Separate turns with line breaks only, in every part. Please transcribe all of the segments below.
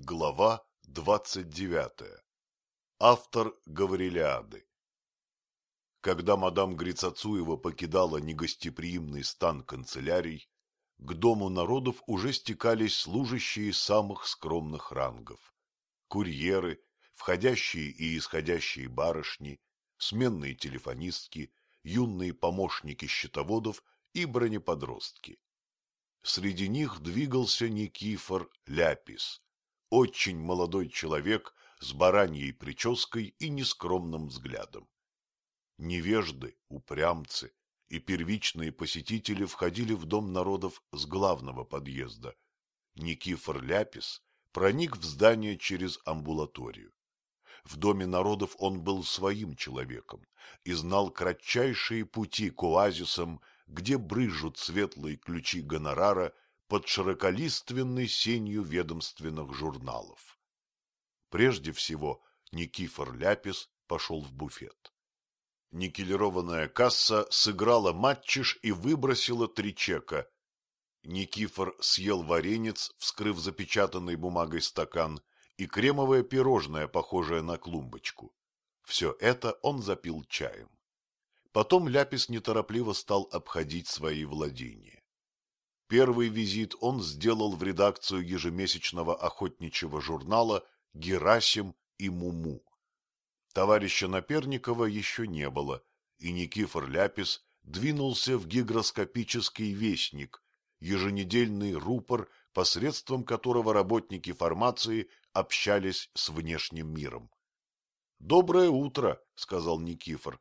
Глава двадцать девятая. Автор Гаврилиады. Когда мадам Грицацуева покидала негостеприимный стан канцелярий, к дому народов уже стекались служащие самых скромных рангов. Курьеры, входящие и исходящие барышни, сменные телефонистки, юные помощники счетоводов и бронеподростки. Среди них двигался Никифор Ляпис, очень молодой человек с бараньей прической и нескромным взглядом. Невежды, упрямцы и первичные посетители входили в дом народов с главного подъезда. Никифор Ляпис проник в здание через амбулаторию. В доме народов он был своим человеком и знал кратчайшие пути к оазисам, где брызжут светлые ключи гонорара под широколиственной сенью ведомственных журналов. Прежде всего Никифор Ляпис пошел в буфет. Никелированная касса сыграла матчиш и выбросила три чека. Никифор съел варенец, вскрыв запечатанной бумагой стакан, и кремовое пирожное, похожее на клумбочку. Все это он запил чаем. Потом Ляпис неторопливо стал обходить свои владения. Первый визит он сделал в редакцию ежемесячного охотничьего журнала «Герасим и Муму». Товарища Наперникова еще не было, и Никифор Ляпис двинулся в гигроскопический вестник, еженедельный рупор, посредством которого работники формации общались с внешним миром. — Доброе утро, — сказал Никифор.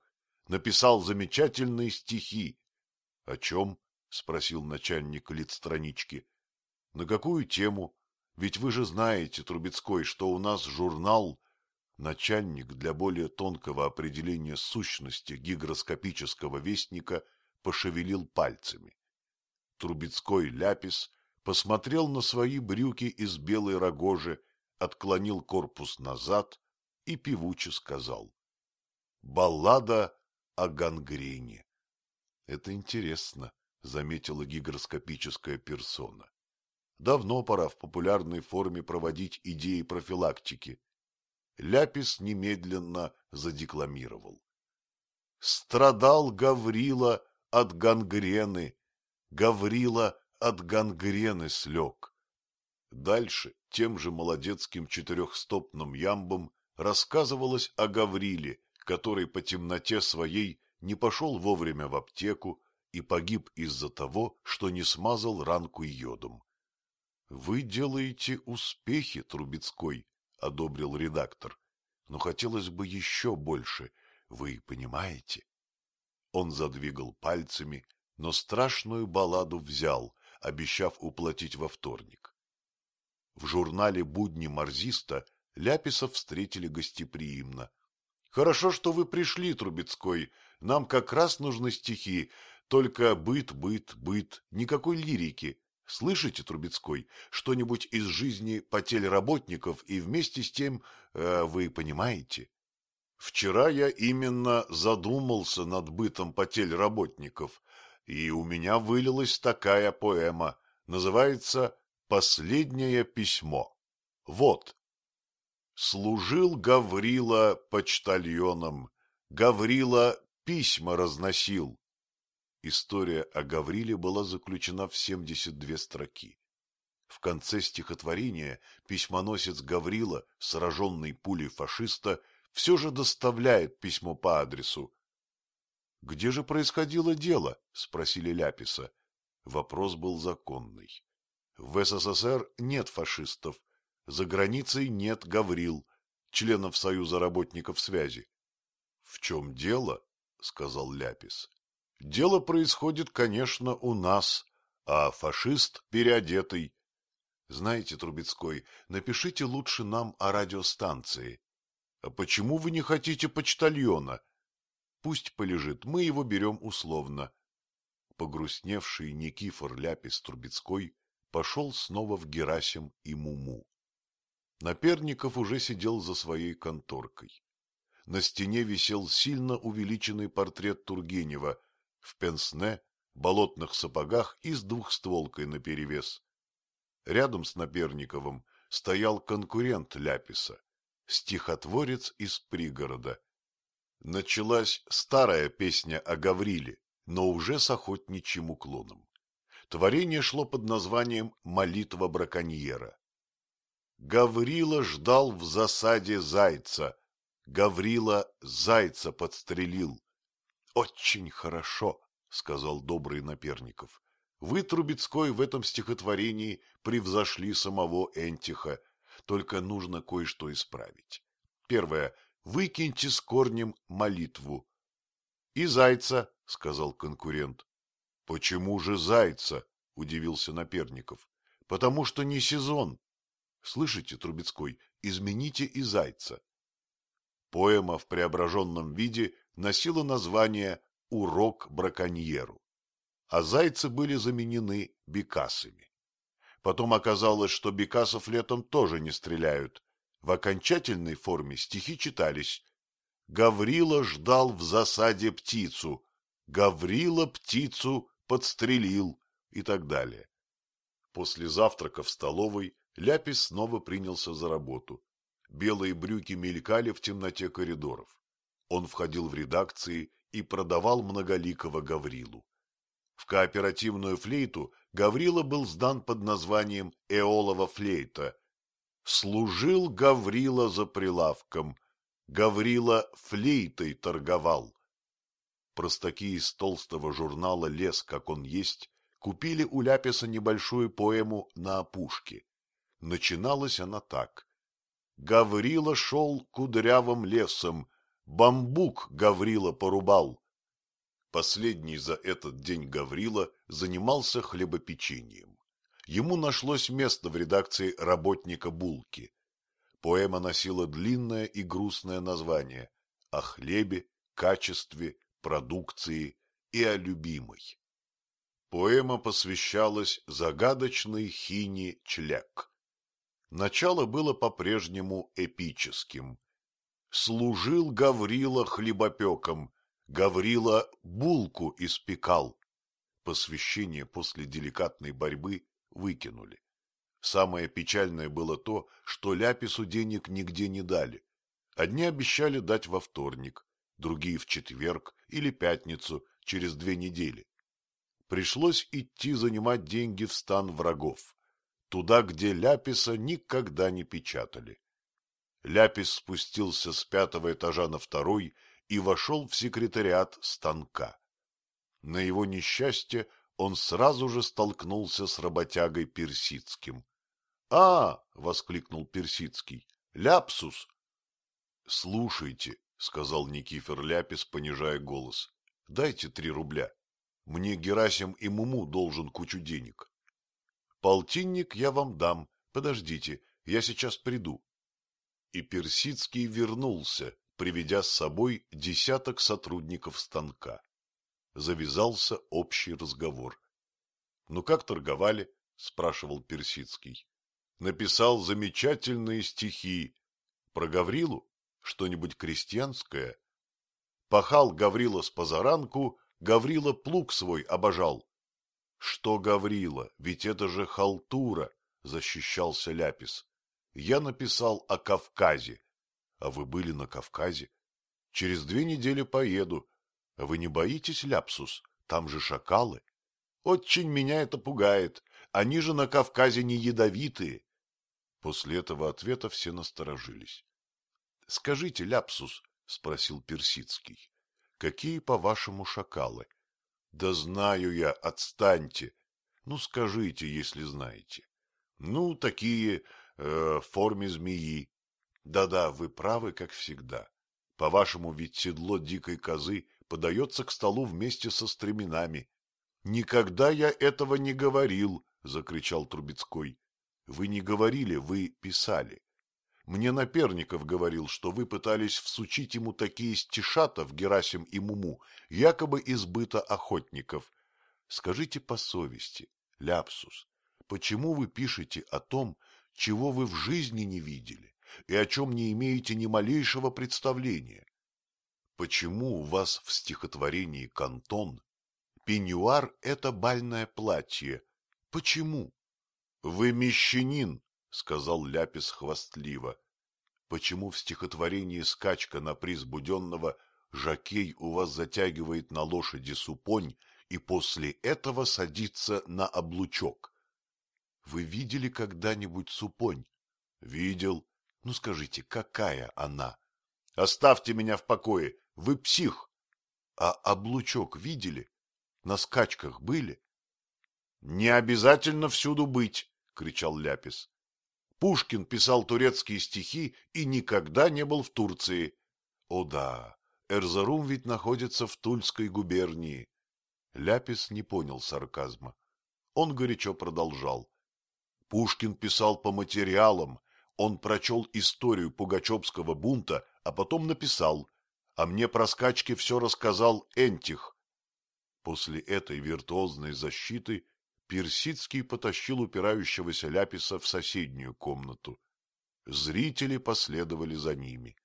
Написал замечательные стихи. — О чем? — спросил начальник литстранички. — На какую тему? Ведь вы же знаете, Трубецкой, что у нас журнал... Начальник для более тонкого определения сущности гигроскопического вестника пошевелил пальцами. Трубецкой ляпис посмотрел на свои брюки из белой рогожи, отклонил корпус назад и певуче сказал. Баллада о гангрене. Это интересно, заметила гигроскопическая персона. Давно пора в популярной форме проводить идеи профилактики. Ляпис немедленно задекламировал. Страдал Гаврила от гангрены, Гаврила от гангрены слег. Дальше тем же молодецким четырехстопным ямбом рассказывалось о Гавриле, который по темноте своей не пошел вовремя в аптеку и погиб из-за того, что не смазал ранку йодом. — Вы делаете успехи, Трубецкой, — одобрил редактор, — но хотелось бы еще больше, вы понимаете? Он задвигал пальцами, но страшную балладу взял, обещав уплатить во вторник. В журнале «Будни марзиста» Ляписов встретили гостеприимно. — Хорошо, что вы пришли, Трубецкой. Нам как раз нужны стихи. Только быт, быт, быт. Никакой лирики. Слышите, Трубецкой, что-нибудь из жизни потерь работников и вместе с тем, э, вы понимаете? Вчера я именно задумался над бытом потерь работников, и у меня вылилась такая поэма. Называется «Последнее письмо». Вот. Служил Гаврила почтальоном, Гаврила письма разносил. История о Гавриле была заключена в 72 строки. В конце стихотворения письмоносец Гаврила, сраженный пулей фашиста, все же доставляет письмо по адресу. — Где же происходило дело? — спросили Ляписа. Вопрос был законный. В СССР нет фашистов, за границей нет Гаврил, членов Союза работников связи. — В чем дело? — сказал Ляпис. — Дело происходит, конечно, у нас, а фашист переодетый. Знаете, Трубецкой, напишите лучше нам о радиостанции. А почему вы не хотите почтальона? Пусть полежит, мы его берем условно. Погрустневший Никифор Ляпис Трубецкой пошел снова в Герасим и Муму. Наперников уже сидел за своей конторкой. На стене висел сильно увеличенный портрет Тургенева в пенсне, болотных сапогах и с двухстволкой наперевес. Рядом с Наперниковым стоял конкурент Ляписа, стихотворец из пригорода. Началась старая песня о Гавриле, но уже с охотничьим уклоном. Творение шло под названием «Молитва браконьера». Гаврила ждал в засаде зайца. Гаврила зайца подстрелил. — Очень хорошо, — сказал добрый Наперников. Вы, Трубецкой, в этом стихотворении превзошли самого Энтиха, только нужно кое-что исправить. Первое. Выкиньте с корнем молитву. — И зайца, — сказал конкурент. — Почему же зайца? — удивился Наперников. — Потому что не сезон. Слышите, Трубецкой, измените и зайца. Поэма в преображенном виде носила название «Урок браконьеру» а зайцы были заменены бекасами. Потом оказалось, что бекасов летом тоже не стреляют. В окончательной форме стихи читались «Гаврила ждал в засаде птицу», «Гаврила птицу подстрелил» и так далее. После завтрака в столовой Ляпис снова принялся за работу. Белые брюки мелькали в темноте коридоров. Он входил в редакции и продавал многоликого Гаврилу. В кооперативную флейту Гаврила был сдан под названием Эолова флейта. Служил Гаврила за прилавком. Гаврила флейтой торговал. Простаки из толстого журнала «Лес, как он есть» купили у Ляписа небольшую поэму на опушке. Начиналась она так. Гаврила шел кудрявым лесом, бамбук Гаврила порубал, Последний за этот день Гаврила занимался хлебопечением. Ему нашлось место в редакции работника Булки. Поэма носила длинное и грустное название о хлебе, качестве, продукции и о любимой. Поэма посвящалась загадочной хине Чляк. Начало было по-прежнему эпическим. Служил Гаврила хлебопеком, Гаврила булку испекал. Посвящение после деликатной борьбы выкинули. Самое печальное было то, что Ляпису денег нигде не дали. Одни обещали дать во вторник, другие в четверг или пятницу через две недели. Пришлось идти занимать деньги в стан врагов, туда, где Ляписа никогда не печатали. Ляпис спустился с пятого этажа на второй и вошел в секретариат станка. На его несчастье он сразу же столкнулся с работягой Персидским. — А! — воскликнул Персидский. — Ляпсус! — Слушайте, — сказал Никифор Ляпис, понижая голос, — дайте три рубля. Мне Герасим и Муму должен кучу денег. — Полтинник я вам дам. Подождите, я сейчас приду. И Персидский вернулся, приведя с собой десяток сотрудников станка. Завязался общий разговор. — Ну как торговали? — спрашивал Персидский. — Написал замечательные стихи. Про Гаврилу? Что-нибудь крестьянское? Пахал Гаврила с позаранку, Гаврила плуг свой обожал. — Что Гаврила? Ведь это же халтура! — защищался Ляпис. Я написал о Кавказе, а вы были на Кавказе? Через две недели поеду. Вы не боитесь, Ляпсус? Там же шакалы. Очень меня это пугает. Они же на Кавказе не ядовитые. После этого ответа все насторожились. — Скажите, Ляпсус, — спросил Персидский, — какие, по-вашему, шакалы? — Да знаю я, отстаньте. Ну, скажите, если знаете. Ну, такие э, форме змеи, да-да, вы правы, как всегда. По-вашему, ведь седло дикой козы подается к столу вместе со стременами. — Никогда я этого не говорил, — закричал Трубецкой. — Вы не говорили, вы писали. Мне Наперников говорил, что вы пытались всучить ему такие стишата в Герасим и Муму, якобы избыта охотников. Скажите по совести, Ляпсус, почему вы пишете о том, чего вы в жизни не видели? и о чем не имеете ни малейшего представления. Почему у вас в стихотворении «Кантон» пеньюар — это бальное платье? Почему? Вы мещанин, — сказал Ляпис хвастливо. Почему в стихотворении «Скачка на приз Буденного» Жакей у вас затягивает на лошади супонь и после этого садится на облучок? Вы видели когда-нибудь супонь? Видел. Ну скажите, какая она? Оставьте меня в покое, вы псих. А облучок видели? На скачках были? Не обязательно всюду быть, кричал Ляпис. Пушкин писал турецкие стихи и никогда не был в Турции. О да, Эрзарум ведь находится в Тульской губернии. Ляпис не понял сарказма. Он горячо продолжал. Пушкин писал по материалам, он прочел историю Пугачевского бунта, а потом написал, а мне про скачки все рассказал Энтих. После этой виртуозной защиты Персидский потащил упирающегося Ляписа в соседнюю комнату. Зрители последовали за ними.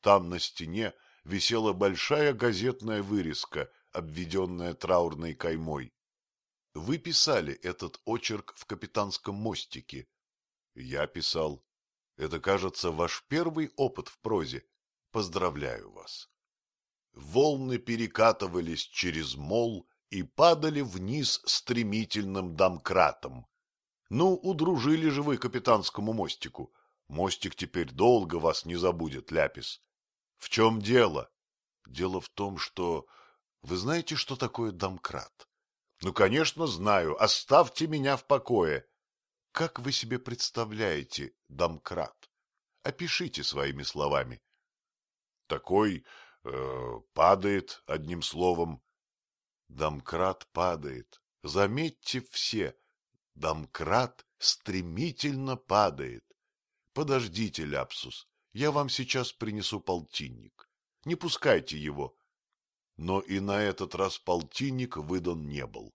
Там на стене висела большая газетная вырезка, обведенная траурной каймой. Вы писали этот очерк в капитанском мостике. Я писал. Это, кажется, ваш первый опыт в прозе. Поздравляю вас. Волны перекатывались через мол и падали вниз стремительным домкратом. Ну, удружили же вы капитанскому мостику. Мостик теперь долго вас не забудет, Ляпис. В чем дело? Дело в том, что... Вы знаете, что такое домкрат? Ну, конечно, знаю. Оставьте меня в покое. Как вы себе представляете домкрат? Опишите своими словами. Такой э, падает, одним словом, Домкрат падает. Заметьте все, домкрат стремительно падает. Подождите, Ляпсус, я вам сейчас принесу полтинник. Не пускайте его. Но и на этот раз полтинник выдан не был.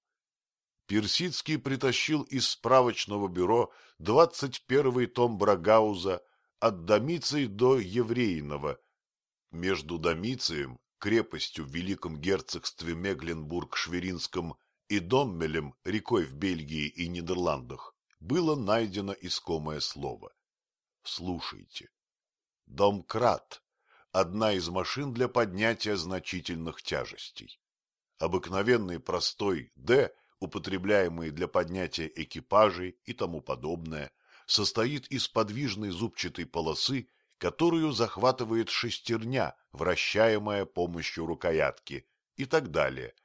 Персидский притащил из справочного бюро двадцать первый том Брагауза от Домиции до Еврейного. Между Домицием крепостью в Великом герцогстве Мегленбург-Шверинском и Доммелем, рекой в Бельгии и Нидерландах, было найдено искомое слово. Слушайте. Домкрат – одна из машин для поднятия значительных тяжестей. Обыкновенный простой «Д», употребляемый для поднятия экипажей и тому подобное, состоит из подвижной зубчатой полосы которую захватывает шестерня, вращаемая помощью рукоятки, и так далее.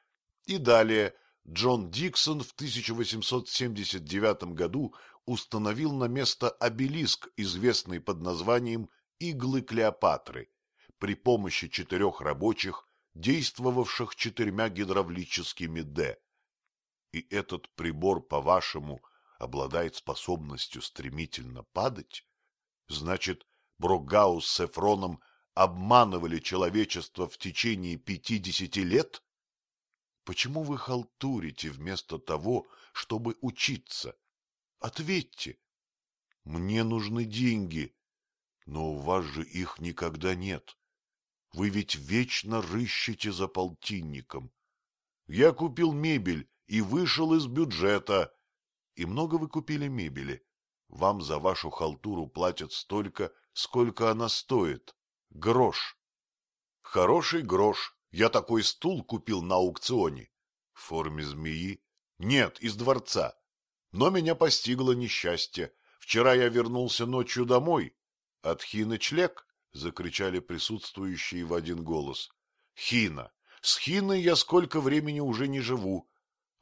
И далее Джон Диксон в 1879 году установил на место обелиск, известный под названием «Иглы Клеопатры», при помощи четырех рабочих, действовавших четырьмя гидравлическими «Д». И этот прибор, по-вашему, обладает способностью стремительно падать? Значит, Брогаус с Эфроном обманывали человечество в течение пятидесяти лет? Почему вы халтурите вместо того, чтобы учиться? Ответьте. Мне нужны деньги, но у вас же их никогда нет. Вы ведь вечно рыщете за полтинником. Я купил мебель и вышел из бюджета. И много вы купили мебели? Вам за вашу халтуру платят столько, сколько она стоит. Грош. Хороший грош. Я такой стул купил на аукционе. В форме змеи? Нет, из дворца. Но меня постигло несчастье. Вчера я вернулся ночью домой. От Хины? Закричали присутствующие в один голос. Хина. С Хиной я сколько времени уже не живу.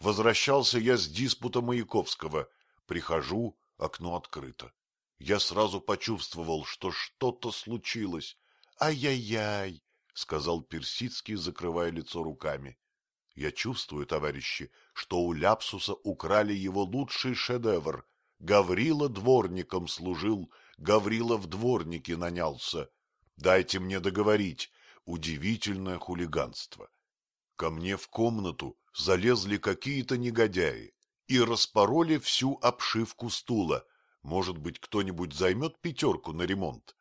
Возвращался я с диспута Маяковского. Прихожу, окно открыто. Я сразу почувствовал, что что-то случилось. «Ай-яй-яй!» — сказал Персидский, закрывая лицо руками. «Я чувствую, товарищи, что у Ляпсуса украли его лучший шедевр. Гаврила дворником служил, Гаврила в дворнике нанялся. Дайте мне договорить. Удивительное хулиганство. Ко мне в комнату залезли какие-то негодяи и распороли всю обшивку стула. Может быть, кто-нибудь займет пятерку на ремонт?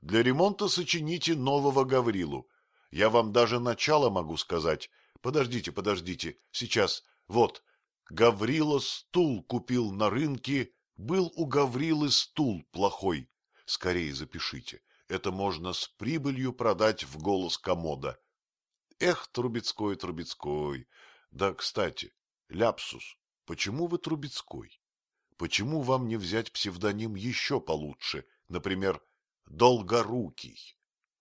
Для ремонта сочините нового Гаврилу. Я вам даже начало могу сказать. Подождите, подождите, сейчас. Вот, Гаврила стул купил на рынке Был у Гаврилы стул плохой. Скорее запишите. Это можно с прибылью продать в голос комода. Эх, Трубецкой, Трубецкой. Да, кстати, ляпсус. Почему вы Трубецкой? Почему вам не взять псевдоним еще получше, например, Долгорукий?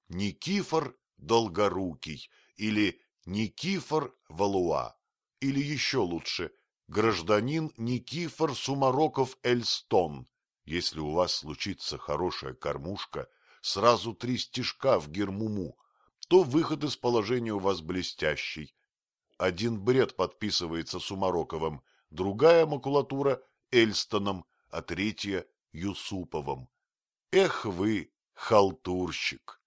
Никифор Долгорукий или Никифор Валуа, или еще лучше, гражданин Никифор Сумароков-Эльстон. Если у вас случится хорошая кормушка, сразу три стежка в гермуму, то выход из положения у вас блестящий. Один бред подписывается Сумароковым, другая макулатура — Эльстоном, а третья — Юсуповым. Эх вы, халтурщик!